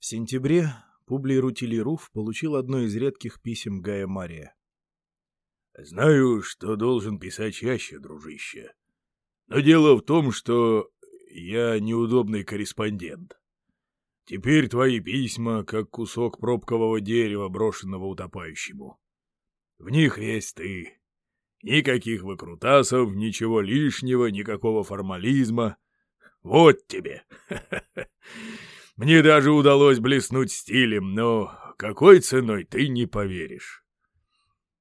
В сентябре Публий Рутилируф получил одно из редких писем Гая Мария. «Знаю, что должен писать чаще, дружище. Но дело в том, что я неудобный корреспондент. Теперь твои письма, как кусок пробкового дерева, брошенного утопающему. В них есть ты. Никаких выкрутасов, ничего лишнего, никакого формализма. Вот тебе. Мне даже удалось блеснуть стилем, но какой ценой ты не поверишь.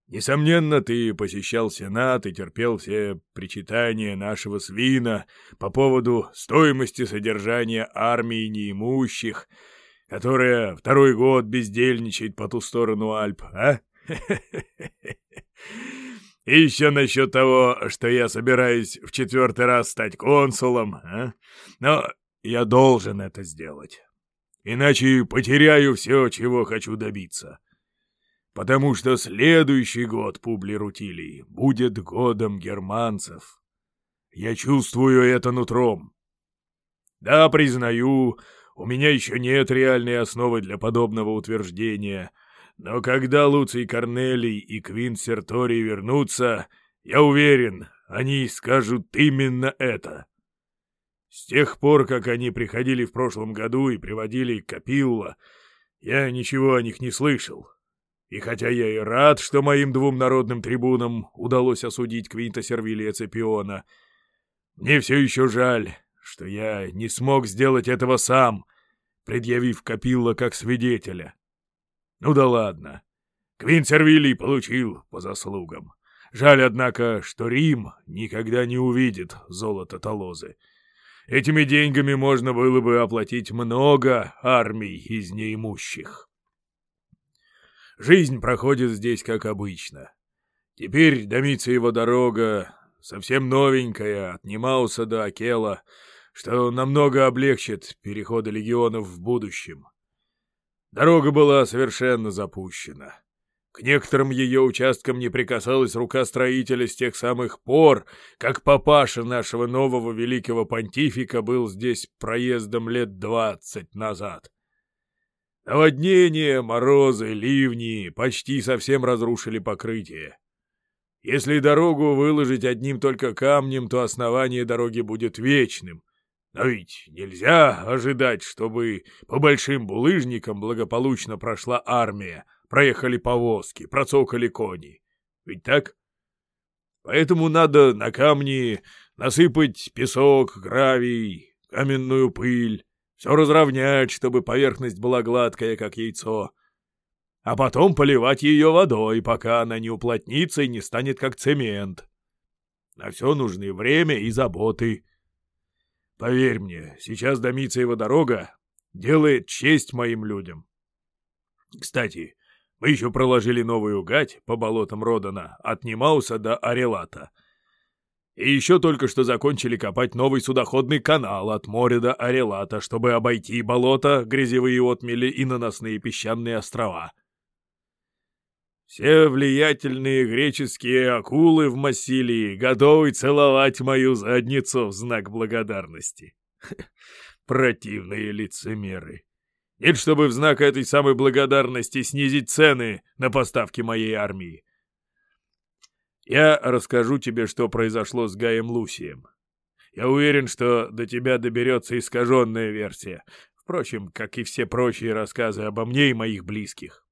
Несомненно, ты посещал Сенат и терпел все причитания нашего свина по поводу стоимости содержания армии неимущих, которая второй год бездельничает по ту сторону Альп, а? И еще насчет того, что я собираюсь в четвертый раз стать консулом, а? Но я должен это сделать. Иначе потеряю все, чего хочу добиться потому что следующий год Публи Рутилий будет годом германцев. Я чувствую это нутром. Да, признаю, у меня еще нет реальной основы для подобного утверждения, но когда Луций Корнелий и Квинт Серторий вернутся, я уверен, они скажут именно это. С тех пор, как они приходили в прошлом году и приводили Капилла, я ничего о них не слышал. И хотя я и рад, что моим двум народным трибунам удалось осудить Квинта Сервилия Цепиона, мне все еще жаль, что я не смог сделать этого сам, предъявив Капилла как свидетеля. Ну да ладно. Квинт Сервилий получил по заслугам. Жаль, однако, что Рим никогда не увидит золото Толозы. Этими деньгами можно было бы оплатить много армий из неимущих. Жизнь проходит здесь как обычно. Теперь домится его дорога совсем новенькая, от Немауса до Акела, что намного облегчит переходы легионов в будущем. Дорога была совершенно запущена. К некоторым ее участкам не прикасалась рука строителя с тех самых пор, как папаша нашего нового великого понтифика был здесь проездом лет двадцать назад. Наводнения, морозы, ливни почти совсем разрушили покрытие. Если дорогу выложить одним только камнем, то основание дороги будет вечным. Но ведь нельзя ожидать, чтобы по большим булыжникам благополучно прошла армия, проехали повозки, процокали кони. Ведь так? Поэтому надо на камни насыпать песок, гравий, каменную пыль, все разровнять, чтобы поверхность была гладкая, как яйцо. А потом поливать ее водой, пока она не уплотнится и не станет как цемент. На все нужны время и заботы. Поверь мне, сейчас Домициева дорога делает честь моим людям. Кстати, мы еще проложили новую гать по болотам Родана от Немауса до Арелата — и еще только что закончили копать новый судоходный канал от моря до Арелата, чтобы обойти болота, грязевые отмели и наносные песчаные острова. Все влиятельные греческие акулы в Массилии готовы целовать мою задницу в знак благодарности. Противные лицемеры. Нет, чтобы в знак этой самой благодарности снизить цены на поставки моей армии. Я расскажу тебе, что произошло с Гаем Лусием. Я уверен, что до тебя доберется искаженная версия. Впрочем, как и все прочие рассказы обо мне и моих близких.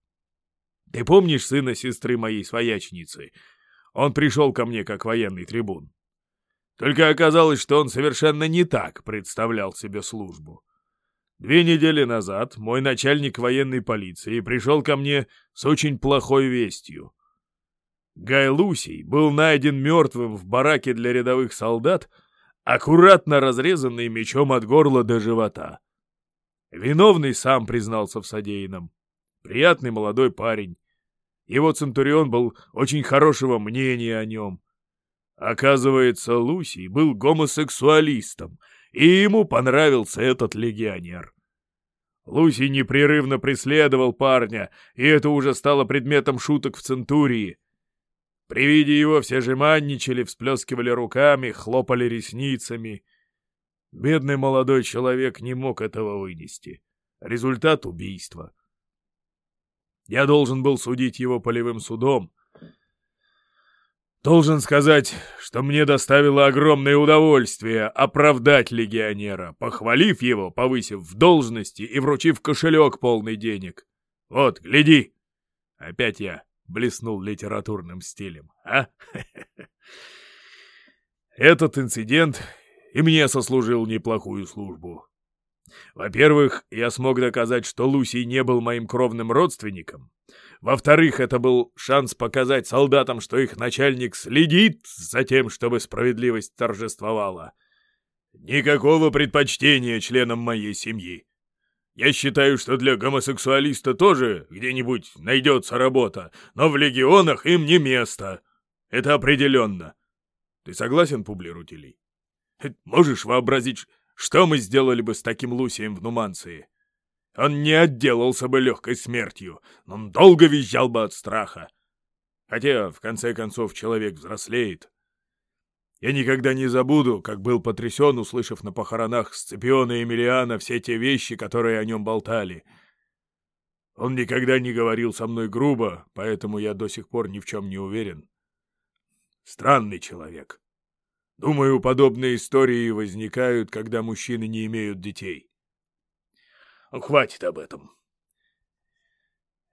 Ты помнишь сына сестры моей своячницы? Он пришел ко мне как военный трибун. Только оказалось, что он совершенно не так представлял себе службу. Две недели назад мой начальник военной полиции пришел ко мне с очень плохой вестью. Гай Лусий был найден мертвым в бараке для рядовых солдат, аккуратно разрезанный мечом от горла до живота. Виновный сам признался в содеянном. Приятный молодой парень. Его Центурион был очень хорошего мнения о нем. Оказывается, Лусий был гомосексуалистом, и ему понравился этот легионер. Лусий непрерывно преследовал парня, и это уже стало предметом шуток в Центурии — при виде его все жеманничали, всплескивали руками, хлопали ресницами. Бедный молодой человек не мог этого вынести. Результат убийства. Я должен был судить его полевым судом. Должен сказать, что мне доставило огромное удовольствие оправдать легионера, похвалив его, повысив в должности и вручив кошелек полный денег. Вот, гляди! Опять я блеснул литературным стилем, а? Этот инцидент и мне сослужил неплохую службу. Во-первых, я смог доказать, что Лусий не был моим кровным родственником. Во-вторых, это был шанс показать солдатам, что их начальник следит за тем, чтобы справедливость торжествовала. Никакого предпочтения членам моей семьи. Я считаю, что для гомосексуалиста тоже где-нибудь найдется работа, но в легионах им не место. Это определенно. Ты согласен, Публирутилий? Можешь вообразить, что мы сделали бы с таким Лусием в Нуманции? Он не отделался бы легкой смертью, но он долго визжал бы от страха. Хотя, в конце концов, человек взрослеет. Я никогда не забуду, как был потрясен, услышав на похоронах Сципиона и Эмилиана все те вещи, которые о нем болтали. Он никогда не говорил со мной грубо, поэтому я до сих пор ни в чем не уверен. Странный человек. Думаю, подобные истории возникают, когда мужчины не имеют детей. Хватит об этом.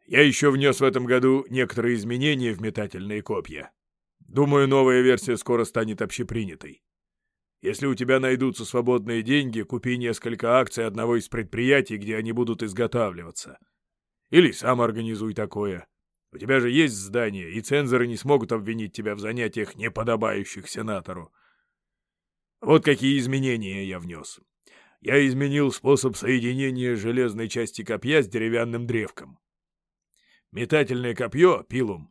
Я еще внес в этом году некоторые изменения в метательные копья. Думаю, новая версия скоро станет общепринятой. Если у тебя найдутся свободные деньги, купи несколько акций одного из предприятий, где они будут изготавливаться. Или сам организуй такое. У тебя же есть здание, и цензоры не смогут обвинить тебя в занятиях, не подобающих сенатору. Вот какие изменения я внес. Я изменил способ соединения железной части копья с деревянным древком. Метательное копье, пилум,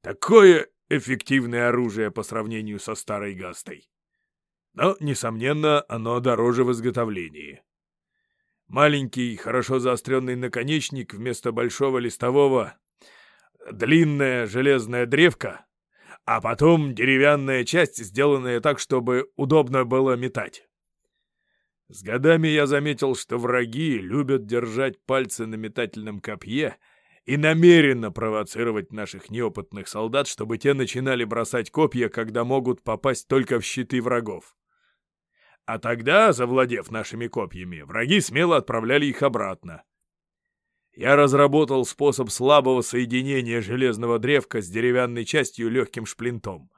такое эффективное оружие по сравнению со старой гастой. Но, несомненно, оно дороже в изготовлении. Маленький, хорошо заостренный наконечник вместо большого листового, длинная железная древка а потом деревянная часть, сделанная так, чтобы удобно было метать. С годами я заметил, что враги любят держать пальцы на метательном копье и намеренно провоцировать наших неопытных солдат, чтобы те начинали бросать копья, когда могут попасть только в щиты врагов. А тогда, завладев нашими копьями, враги смело отправляли их обратно я разработал способ слабого соединения железного древка с деревянной частью легким шплинтом.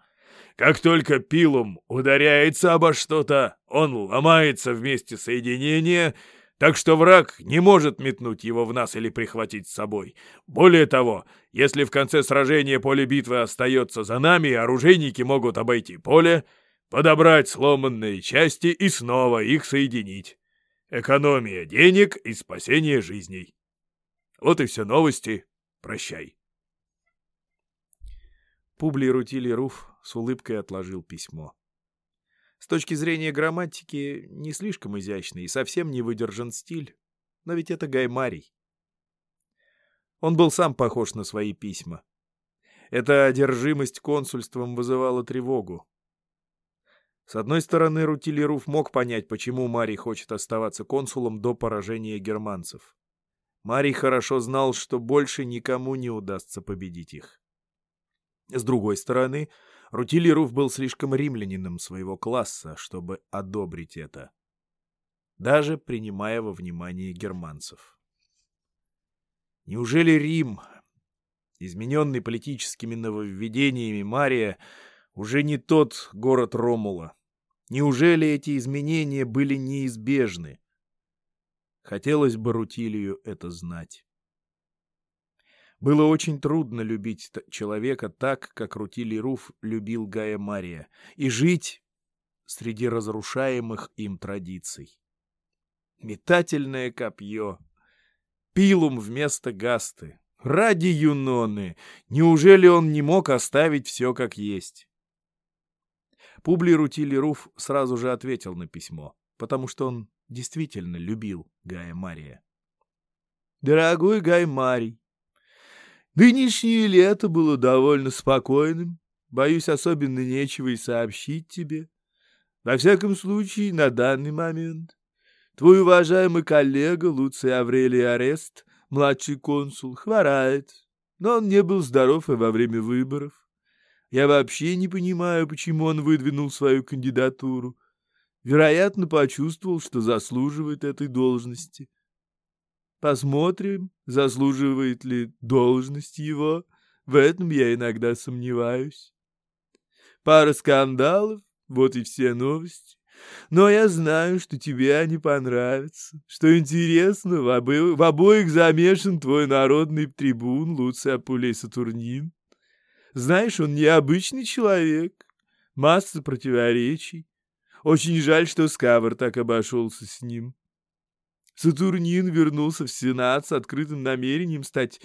Как только пилум ударяется обо что-то, он ломается вместе соединения, так что враг не может метнуть его в нас или прихватить с собой. Более того, если в конце сражения поле битвы остается за нами, оружейники могут обойти поле, подобрать сломанные части и снова их соединить. Экономия денег и спасение жизней. Вот и все новости. Прощай. Публий Рутилий Руф с улыбкой отложил письмо. С точки зрения грамматики не слишком изящный и совсем не выдержан стиль, но ведь это Гаймарий. Он был сам похож на свои письма. Эта одержимость консульством вызывала тревогу. С одной стороны, Рутилий Руф мог понять, почему Марий хочет оставаться консулом до поражения германцев. Марий хорошо знал, что больше никому не удастся победить их. С другой стороны, Рутилируф был слишком римлянином своего класса, чтобы одобрить это, даже принимая во внимание германцев. Неужели Рим, измененный политическими нововведениями Мария, уже не тот город Ромула? Неужели эти изменения были неизбежны? Хотелось бы Рутилию это знать. Было очень трудно любить человека так, как Рутилий Руф любил Гая Мария, и жить среди разрушаемых им традиций. Метательное копье, пилум вместо гасты. Ради Юноны! Неужели он не мог оставить все как есть? Публий Рутилий Руф сразу же ответил на письмо, потому что он действительно любил Гая Мария. «Дорогой Гай Марий, нынешнее лето было довольно спокойным. Боюсь, особенно нечего и сообщить тебе. Во всяком случае, на данный момент. Твой уважаемый коллега Луций Аврелий Арест, младший консул, хворает, но он не был здоров и во время выборов. Я вообще не понимаю, почему он выдвинул свою кандидатуру. Вероятно, почувствовал, что заслуживает этой должности. Посмотрим, заслуживает ли должность его. В этом я иногда сомневаюсь. Пара скандалов, вот и все новости. Но я знаю, что тебе они понравятся. Что интересно, в, обо... в обоих замешан твой народный трибун Луций Апулей Сатурнин. Знаешь, он необычный человек. Масса противоречий. Очень жаль, что Скавр так обошелся с ним. Сатурнин вернулся в Сенат с открытым намерением стать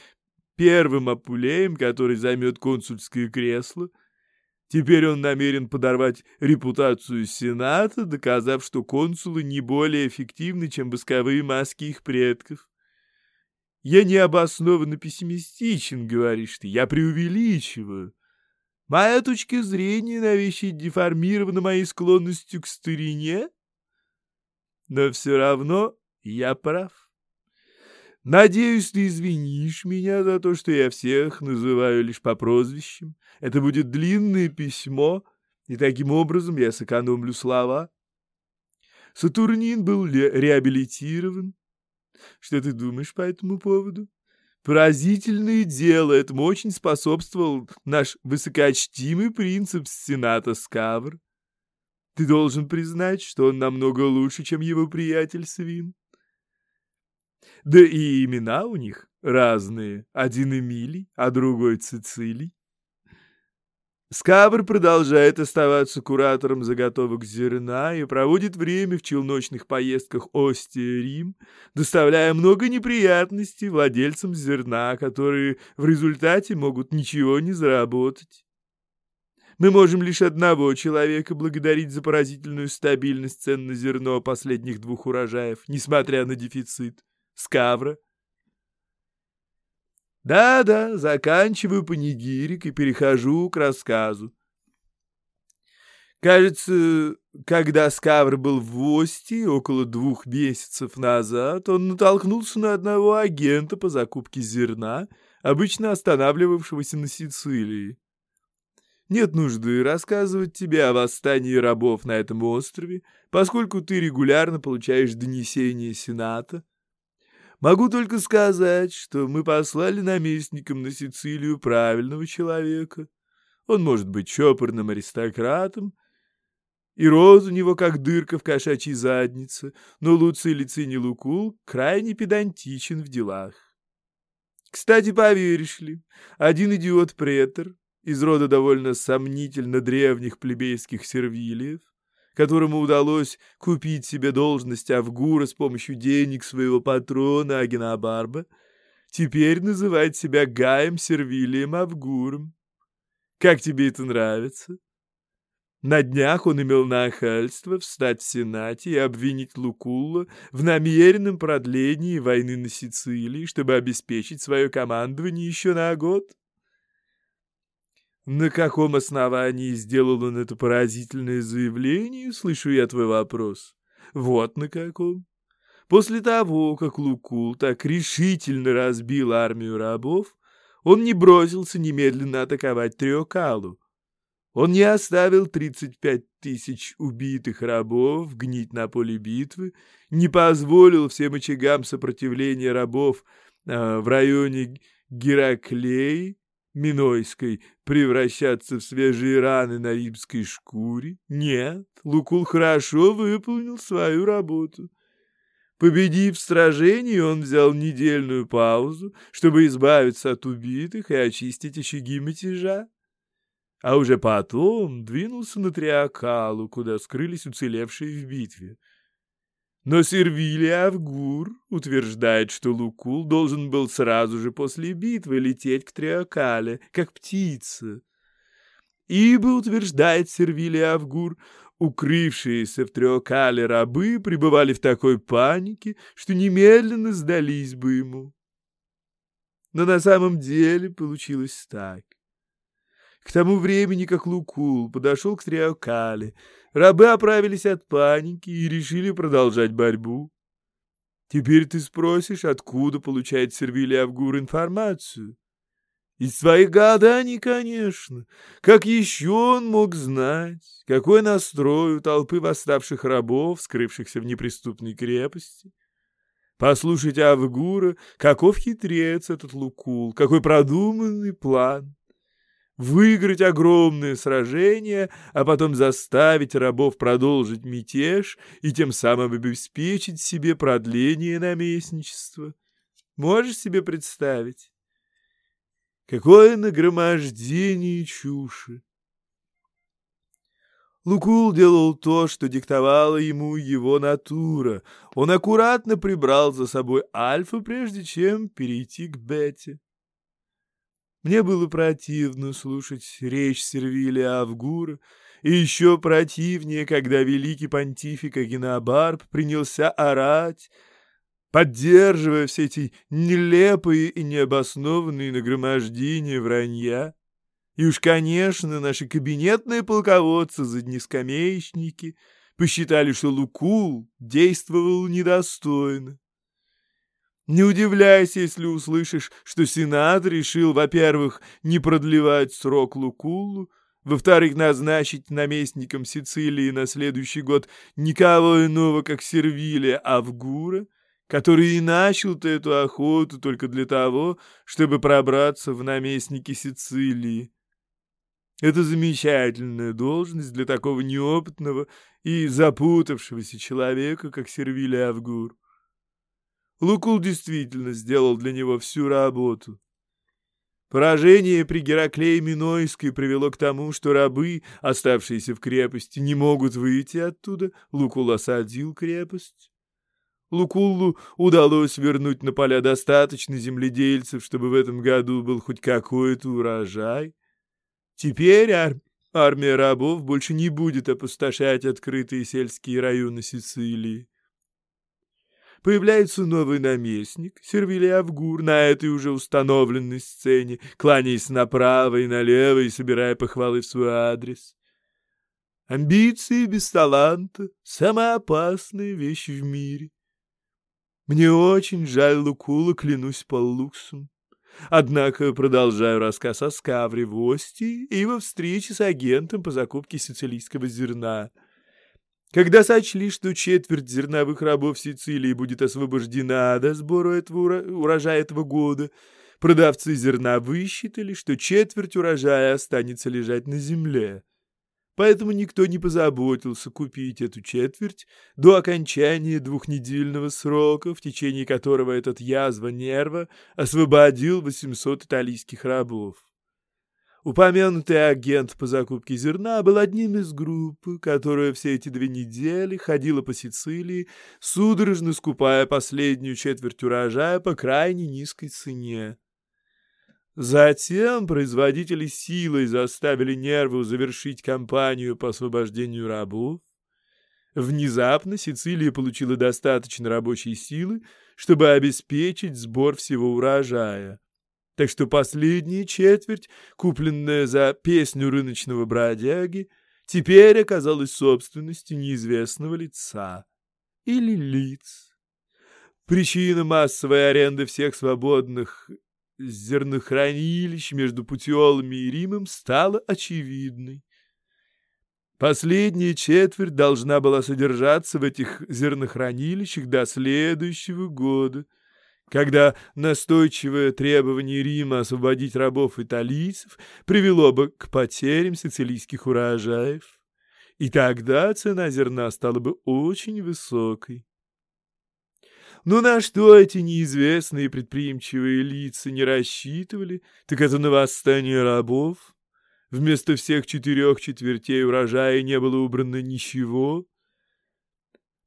первым Апулеем, который займет консульское кресло. Теперь он намерен подорвать репутацию Сената, доказав, что консулы не более эффективны, чем восковые маски их предков. Я необоснованно пессимистичен, говоришь ты, я преувеличиваю. Моя точка зрения на вещи деформирована моей склонностью к старине, но все равно я прав. Надеюсь, ты извинишь меня за то, что я всех называю лишь по прозвищам. Это будет длинное письмо, и таким образом я сэкономлю слова. Сатурнин был реабилитирован, что ты думаешь по этому поводу? Поразительное дело, этому очень способствовал наш высокочтимый принцип Сената Скавр. Ты должен признать, что он намного лучше, чем его приятель Свин. Да и имена у них разные. Один Эмилий, а другой Цицилий. Скабр продолжает оставаться куратором заготовок зерна и проводит время в челночных поездках Остия-Рим, доставляя много неприятностей владельцам зерна, которые в результате могут ничего не заработать. Мы можем лишь одного человека благодарить за поразительную стабильность цен на зерно последних двух урожаев, несмотря на дефицит — Скавра. Да-да, заканчиваю панигирик и перехожу к рассказу. Кажется, когда Скавр был в Ости около двух месяцев назад, он натолкнулся на одного агента по закупке зерна, обычно останавливавшегося на Сицилии. Нет нужды рассказывать тебе о восстании рабов на этом острове, поскольку ты регулярно получаешь донесения Сената, Могу только сказать, что мы послали наместником на Сицилию правильного человека. Он может быть чопорным аристократом, и рот у него как дырка в кошачьей заднице, но Луций Лициний Лукул крайне педантичен в делах. Кстати, поверишь ли, один идиот-претор из рода довольно сомнительно древних плебейских сервилиев которому удалось купить себе должность Авгура с помощью денег своего патрона Агенабарба, теперь называет себя Гаем Сервилием Авгуром. Как тебе это нравится? На днях он имел нахальство встать в Сенате и обвинить Лукулла в намеренном продлении войны на Сицилии, чтобы обеспечить свое командование еще на год. На каком основании сделал он это поразительное заявление, слышу я твой вопрос. Вот на каком. После того, как Лукул так решительно разбил армию рабов, он не бросился немедленно атаковать Триокалу. Он не оставил 35 тысяч убитых рабов гнить на поле битвы, не позволил всем очагам сопротивления рабов э, в районе Гераклеи Минойской превращаться в свежие раны на римской шкуре? Нет, Лукул хорошо выполнил свою работу. Победив в сражении, он взял недельную паузу, чтобы избавиться от убитых и очистить очаги мятежа. А уже потом двинулся на Триакалу, куда скрылись уцелевшие в битве. Но Сервилий Авгур утверждает, что Лукул должен был сразу же после битвы лететь к Триокале, как птица. Ибо, утверждает Сервилий Авгур, укрывшиеся в Триокале рабы пребывали в такой панике, что немедленно сдались бы ему. Но на самом деле получилось так. К тому времени, как Лукул подошел к Триокале, Рабы оправились от паники и решили продолжать борьбу. Теперь ты спросишь, откуда получает Сервилий Авгур информацию? Из своих гаданий, конечно. Как еще он мог знать, какой настрой у толпы восставших рабов, скрывшихся в неприступной крепости? Послушайте Авгура, каков хитрец этот Лукул, какой продуманный план. Выиграть огромное сражение, а потом заставить рабов продолжить мятеж и тем самым обеспечить себе продление наместничества. Можешь себе представить? Какое нагромождение чуши! Лукул делал то, что диктовала ему его натура. Он аккуратно прибрал за собой Альфа, прежде чем перейти к Бете. Мне было противно слушать речь Сервилия Авгура, и еще противнее, когда великий понтифик Агенобарб принялся орать, поддерживая все эти нелепые и необоснованные нагромождения вранья. И уж, конечно, наши кабинетные полководцы-заднескамеечники посчитали, что Лукул действовал недостойно. Не удивляйся, если услышишь, что Сенат решил, во-первых, не продлевать срок Лукулу, во-вторых, назначить наместником Сицилии на следующий год никого иного, как Сервилия Авгура, который и начал-то эту охоту только для того, чтобы пробраться в наместники Сицилии. Это замечательная должность для такого неопытного и запутавшегося человека, как Сервилий Авгур. Лукул действительно сделал для него всю работу. Поражение при Гераклее Минойской привело к тому, что рабы, оставшиеся в крепости, не могут выйти оттуда. Лукул осадил крепость. Лукуллу удалось вернуть на поля достаточно земледельцев, чтобы в этом году был хоть какой-то урожай. Теперь ар армия рабов больше не будет опустошать открытые сельские районы Сицилии. Появляется новый наместник, Сервилий Авгур, на этой уже установленной сцене, кланяясь направо и налево и собирая похвалы в свой адрес. Амбиции без таланта — самая опасная вещь в мире. Мне очень жаль Лукула, клянусь Паллуксом. Однако продолжаю рассказ о Скавре в Ости и во встрече с агентом по закупке сицилийского зерна. Когда сочли, что четверть зерновых рабов Сицилии будет освобождена до сбора этого урожая этого года, продавцы зерна высчитали, что четверть урожая останется лежать на земле поэтому никто не позаботился купить эту четверть до окончания двухнедельного срока, в течение которого этот язва нерва освободил 800 итальянских рабов. Упомянутый агент по закупке зерна был одним из группы, которая все эти две недели ходила по Сицилии, судорожно скупая последнюю четверть урожая по крайне низкой цене. Затем производители силой заставили нерву завершить кампанию по освобождению рабов. Внезапно Сицилия получила достаточно рабочей силы, чтобы обеспечить сбор всего урожая. Так что последняя четверть, купленная за песню рыночного бродяги, теперь оказалась собственностью неизвестного лица или лиц. Причина массовой аренды всех свободных зернохранилищ между Путиолами и Римом стала очевидной. Последняя четверть должна была содержаться в этих зернохранилищах до следующего года, когда настойчивое требование Рима освободить рабов-италийцев привело бы к потерям сицилийских урожаев. И тогда цена зерна стала бы очень высокой. Но на что эти неизвестные предприимчивые лица не рассчитывали, так это на восстание рабов. Вместо всех четырех четвертей урожая не было убрано ничего.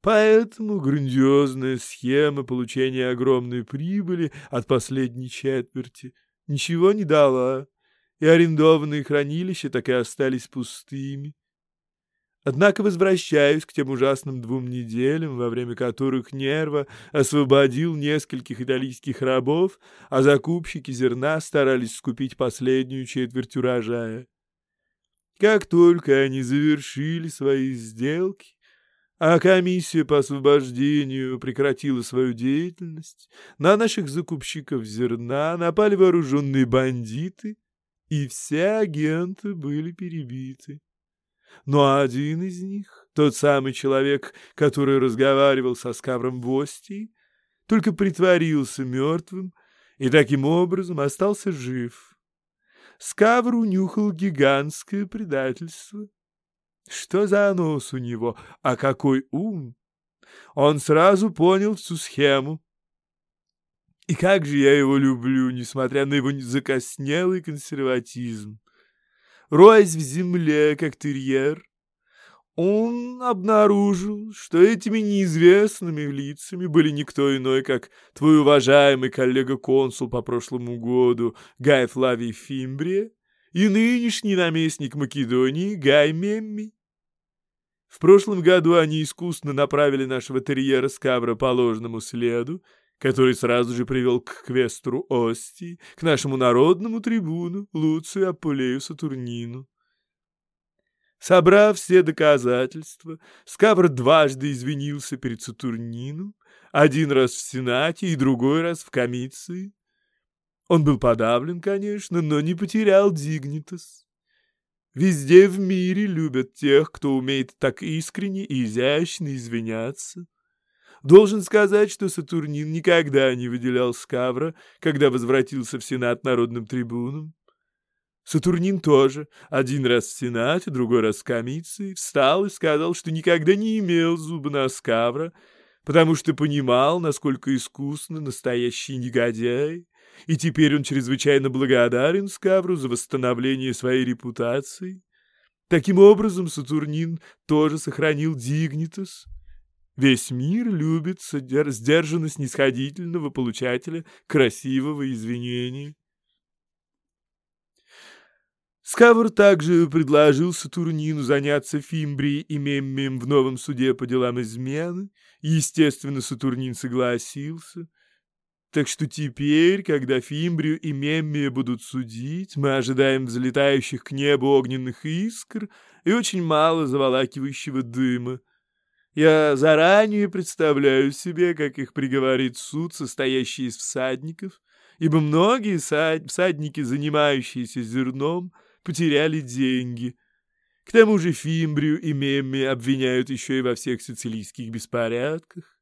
Поэтому грандиозная схема получения огромной прибыли от последней четверти ничего не дала, и арендованные хранилища так и остались пустыми. Однако возвращаюсь к тем ужасным двум неделям, во время которых Нерва освободил нескольких итальянских рабов, а закупщики зерна старались скупить последнюю четверть урожая. Как только они завершили свои сделки, а комиссия по освобождению прекратила свою деятельность, на наших закупщиков зерна напали вооруженные бандиты, и все агенты были перебиты. Но один из них, тот самый человек, который разговаривал со Скавром в Остии, только притворился мертвым и таким образом остался жив. Скавр унюхал гигантское предательство. Что за нос у него, а какой ум! Он сразу понял всю схему. И как же я его люблю, несмотря на его закоснелый консерватизм. Роясь в земле, как терьер, он обнаружил, что этими неизвестными лицами были никто иной, как твой уважаемый коллега-консул по прошлому году Гай Флавий Фимбрия и нынешний наместник Македонии Гай Мемми. В прошлом году они искусно направили нашего терьера Скавра по ложному следу, который сразу же привел к квестру Ости, к нашему народному трибуну Луцию Апулею Сатурнину. Собрав все доказательства, Скавр дважды извинился перед Сатурнином, один раз в Сенате и другой раз в Комиции. Он был подавлен, конечно, но не потерял дигнитас. Везде в мире любят тех, кто умеет так искренне и изящно извиняться. Должен сказать, что Сатурнин никогда не выделял Скавра, когда возвратился в Сенат народным трибуном. Сатурнин тоже, один раз в Сенате, другой раз в Комиции, встал и сказал, что никогда не имел зуба на Скавра, потому что понимал, насколько искусно настоящий негодяй, и теперь он чрезвычайно благодарен Скавру за восстановление своей репутации. Таким образом, Сатурнин тоже сохранил дигнитас. Весь мир любит сдержанно-снисходительного получателя красивого извинения. Скавр также предложил Сатурнину заняться Фимбрией и Меммием в новом суде по делам измены. Естественно, Сатурнин согласился — так что теперь, когда Фимбрию и Меммия будут судить, мы ожидаем взлетающих к небу огненных искр и очень мало заволакивающего дыма. Я заранее представляю себе, как их приговорит суд, состоящий из всадников, ибо многие всадники, занимающиеся зерном, потеряли деньги. К тому же Фимбрию и Мемми обвиняют еще и во всех сицилийских беспорядках.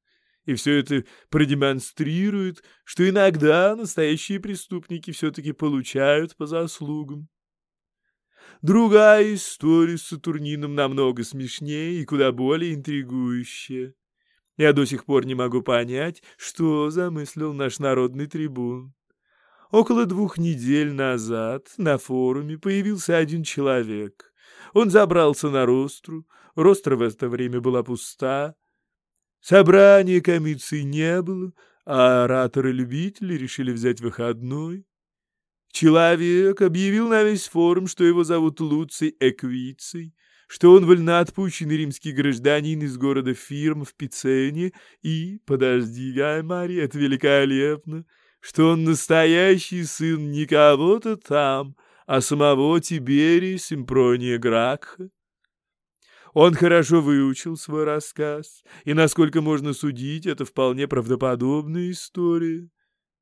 И все это продемонстрирует, что иногда настоящие преступники все-таки получают по заслугам. Другая история с Сатурнином намного смешнее и куда более интригующая. Я до сих пор не могу понять, что замыслил наш народный трибун. Около двух недель назад на форуме появился один человек. Он забрался на ростру, ростра в это время была пуста, Собрания комиссии не было, а ораторы-любители решили взять выходной. Человек объявил на весь форум, что его зовут Луций Эквиций, что он вольноотпущенный римский гражданин из города Фирм в Пицене и, подожди, Гай Мария, это великолепно, что он настоящий сын не кого-то там, а самого Тиберия Симпрония Гракха. Он хорошо выучил свой рассказ, и, насколько можно судить, это вполне правдоподобная история.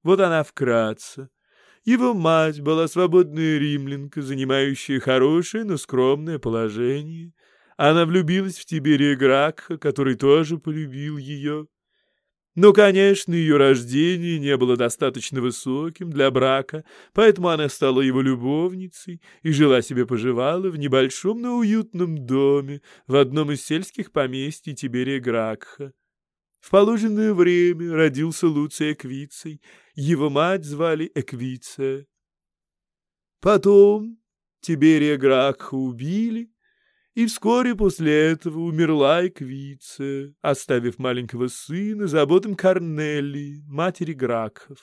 Вот она вкратце. Его мать была свободная римлянка, занимающая хорошее, но скромное положение. Она влюбилась в Тиберия Гракха, который тоже полюбил ее. Но, конечно, ее рождение не было достаточно высоким для брака, поэтому она стала его любовницей и жила себе поживала в небольшом, но уютном доме в одном из сельских поместий Тиберия Гракха. В положенное время родился Луций Эквицей, его мать звали Эквиция. Потом Тиберия Гракха убили, и вскоре после этого умерла Эквиция, оставив маленького сына заботам Корнелии, матери Гракхов.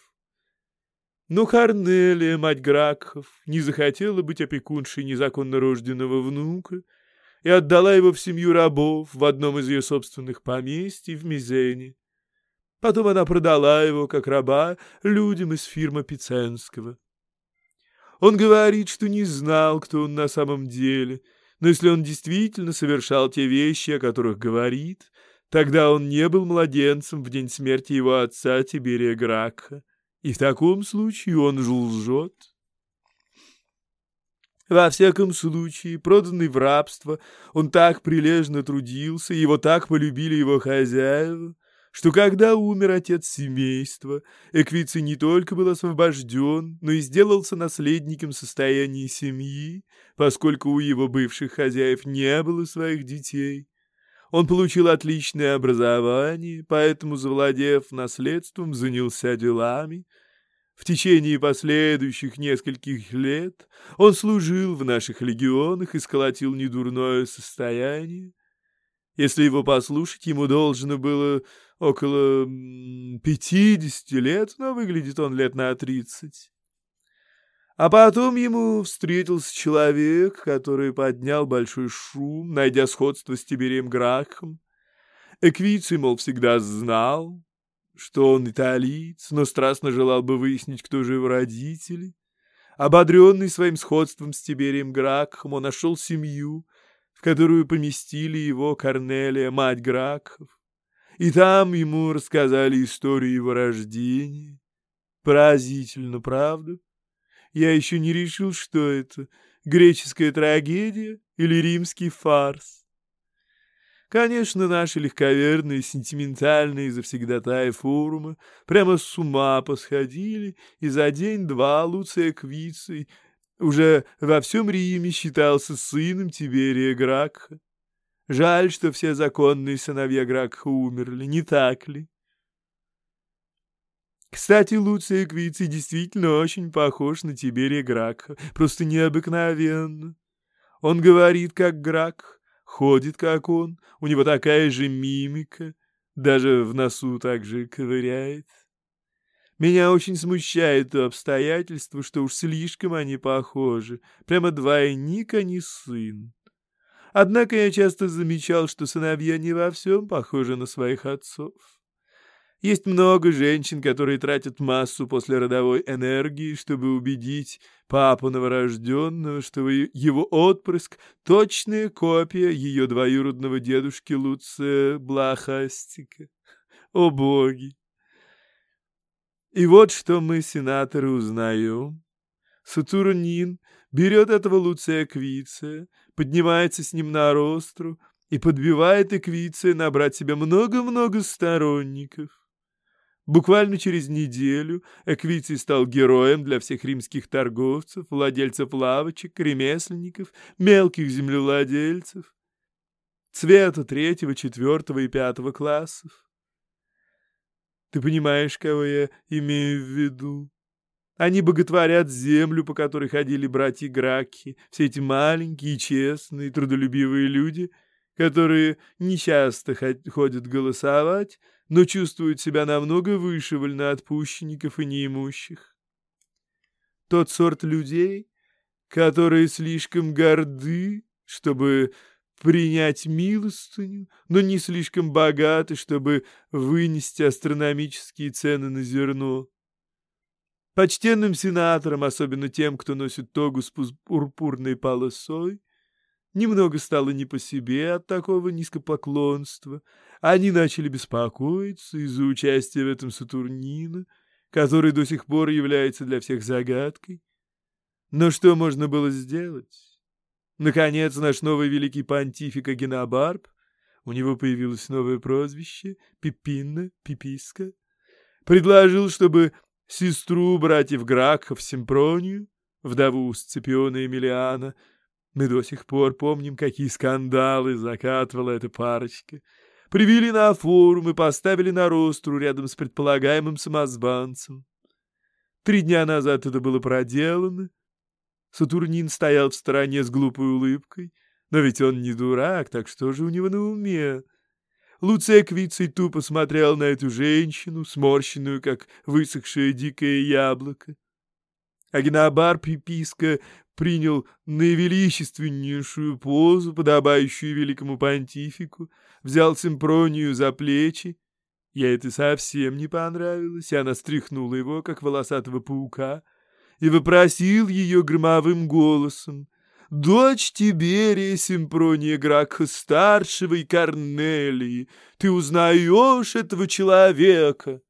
Но Корнелия, мать Гракхов, не захотела быть опекуншей незаконно рожденного внука и отдала его в семью рабов в одном из ее собственных поместий в Мизене. Потом она продала его, как раба, людям из фирмы Пиценского. Он говорит, что не знал, кто он на самом деле — но если он действительно совершал те вещи, о которых говорит, Тогда он не был младенцем в день смерти его отца Тиберия Гракха, и в таком случае он же лжет. Во всяком случае, проданный в рабство, он так прилежно трудился, его так полюбили его хозяева, что когда умер отец семейства, Эквиций не только был освобожден, но и сделался наследником состояния семьи, поскольку у его бывших хозяев не было своих детей. Он получил отличное образование, поэтому, завладев наследством, занялся делами. В течение последующих нескольких лет он служил в наших легионах и сколотил недурное состояние. Если его послушать, ему должно было около пятидесяти лет, но выглядит он лет на тридцать. А потом ему встретился человек, который поднял большой шум, найдя сходство с Тиберием Гракхом. Эквиций, мол, всегда знал, что он италиец, но страстно желал бы выяснить, кто же его родители. Ободренный своим сходством с Тиберием Гракхом, он нашел семью, в которую поместили его Корнелия, мать Гракхов и там ему рассказали историю его рождения. Поразительно, правда? Я еще не решил, что это, греческая трагедия или римский фарс. Конечно, наши легковерные, сентиментальные завсегдатаи форума прямо с ума посходили, и за день-два Луция Квиций уже во всем Риме считался сыном Тиберия Гракха. Жаль, что все законные сыновья Гракха умерли, не так ли? Кстати, Луция Квиций действительно очень похож на Тиберия Гракха, просто необыкновенно. Он говорит, как Грак, ходит, как он, у него такая же мимика, даже в носу так же ковыряет. Меня очень смущает то обстоятельство, что уж слишком они похожи, прямо двойник, а не сын. Однако я часто замечал, что сыновья не во всем похожи на своих отцов. Есть много женщин, которые тратят массу послеродовой энергии, чтобы убедить папу новорожденного, что его отпрыск — точная копия ее двоюродного дедушки Луция Блахастика. О боги! И вот что мы, сенаторы, узнаем. Сатурнин берет этого Луция Квиция, поднимается с ним на ростру и подбивает Эквиция набрать себе много-много сторонников. Буквально через неделю Эквиций стал героем для всех римских торговцев, владельцев лавочек, ремесленников, мелких землевладельцев, цвета третьего, четвертого и пятого классов. Ты понимаешь, кого я имею в виду? Они боготворят землю, по которой ходили братья Граки, все эти маленькие, честные, трудолюбивые люди, которые нечасто ходят голосовать, но чувствуют себя намного выше вольноотпущенников и неимущих. Тот сорт людей, которые слишком горды, чтобы принять милостыню, но не слишком богаты, чтобы вынести астрономические цены на зерно. Почтенным сенаторам, особенно тем, кто носит тогу с пурпурной полосой, немного стало не по себе от такого низкопоклонства. Они начали беспокоиться из-за участия в этом Сатурнина, который до сих пор является для всех загадкой. Но что можно было сделать? Наконец, наш новый великий понтифик Агенобарб, у него появилось новое прозвище — Пипинна, Пиписка, предложил, чтобы сестру братьев Гракхов Симпронию, вдову Сципиона Эмилиана. Мы до сих пор помним, какие скандалы закатывала эта парочка. Привели на форум и поставили на ростру рядом с предполагаемым самозванцем. Три дня назад это было проделано. Сатурнин стоял в стороне с глупой улыбкой. Но ведь он не дурак, так что же у него на уме? Луцек Вицей тупо смотрел на эту женщину, сморщенную, как высохшее дикое яблоко. Агнабар Пиписка принял наивеличественнейшую позу, подобающую великому понтифику, взял Симпронию за плечи. Ей это совсем не понравилось, и она стряхнула его, как волосатого паука, и вопросил ее громовым голосом. Дочь Тиберия Симпрония Гракха старшего и Корнелии. Ты узнаешь этого человека?»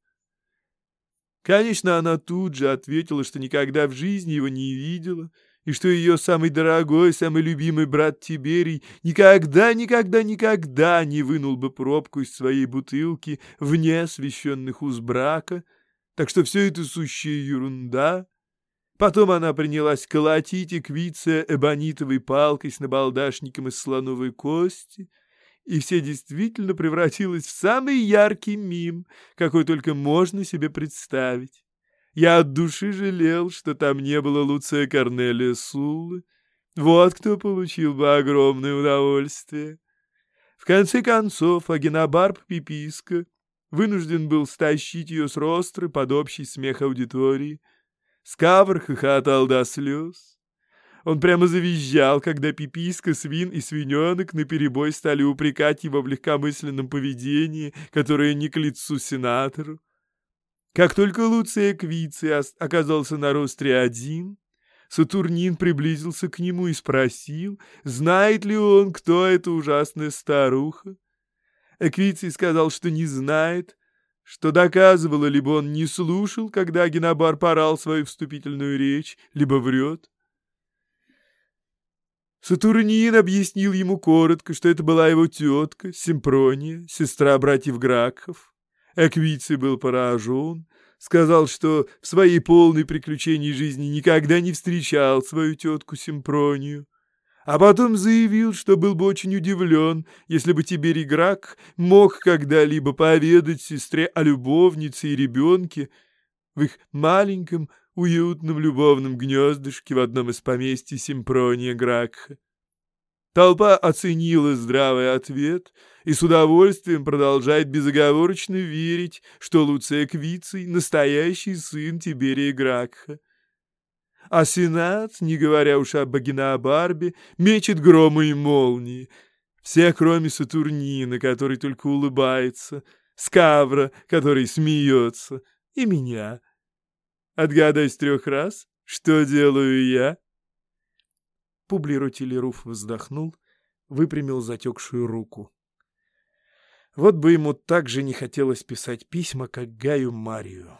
Конечно, она тут же ответила, что никогда в жизни его не видела, и что ее самый дорогой, самый любимый брат Тиберий никогда, никогда, никогда не вынул бы пробку из своей бутылки вне священных уз брака, так что все это сущая ерунда. Потом она принялась колотить Эквиция эбонитовой палкой с набалдашником из слоновой кости, и все действительно превратилось в самый яркий мим, какой только можно себе представить. Я от души жалел, что там не было Луция Корнелия Суллы. Вот кто получил бы огромное удовольствие. В конце концов, Агенобарб Пиписка вынужден был стащить ее с ростры под общий смех аудитории. Скавр хохотал до слез. Он прямо завизжал, когда Пиписка, свин и свиненок наперебой стали упрекать его в легкомысленном поведении, которое не к лицу сенатору. Как только Луция Квиций оказался на ростре один, Сатурнин приблизился к нему и спросил, знает ли он, кто эта ужасная старуха. Эквиций сказал, что не знает, что доказывало, либо он не слушал, когда Генобар порал свою вступительную речь, либо врет. Сатурнин объяснил ему коротко, что это была его тетка, Симпрония, сестра братьев Гракхов. Эквиций был поражен, сказал, что в своей полной приключений жизни никогда не встречал свою тетку Симпронию, а потом заявил, что был бы очень удивлен, если бы Тиберий Грак мог когда-либо поведать сестре о любовнице и ребенке в их маленьком уютном любовном гнездышке в одном из поместий Симпрония Гракха. Толпа оценила здравый ответ и с удовольствием продолжает безоговорочно верить, что Луция Квиций — настоящий сын Тиберия Гракха. А Сенат, не говоря уж об Агенобарбе, мечет громы и молнии. Все, кроме Сатурнина, который только улыбается, Скавра, который смеется, и меня. Отгадай с трех раз, что делаю я? Публий Ротилеруф вздохнул, выпрямил затекшую руку. Вот бы ему так же не хотелось писать письма, как Гаю Марию.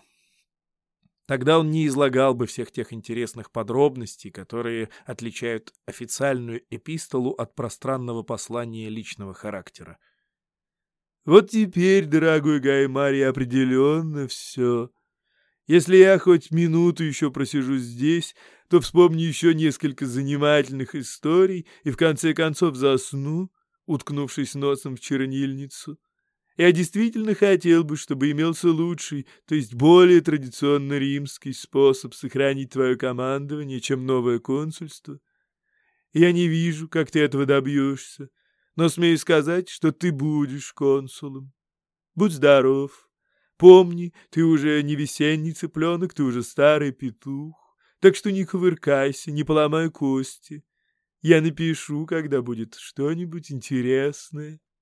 Тогда он не излагал бы всех тех интересных подробностей, которые отличают официальную эпистолу от пространного послания личного характера. Вот теперь, дорогой Гай Мария, определенно все. Если я хоть минуту еще просижу здесь, то вспомню еще несколько занимательных историй и в конце концов засну, уткнувшись носом в чернильницу. Я действительно хотел бы, чтобы имелся лучший, то есть более традиционно римский способ сохранить твое командование, чем новое консульство. Я не вижу, как ты этого добьешься, но смею сказать, что ты будешь консулом. Будь здоров. Помни, ты уже не весенний цыпленок, ты уже старый петух. Так что не кувыркайся, не поломай кости. Я напишу, когда будет что-нибудь интересное.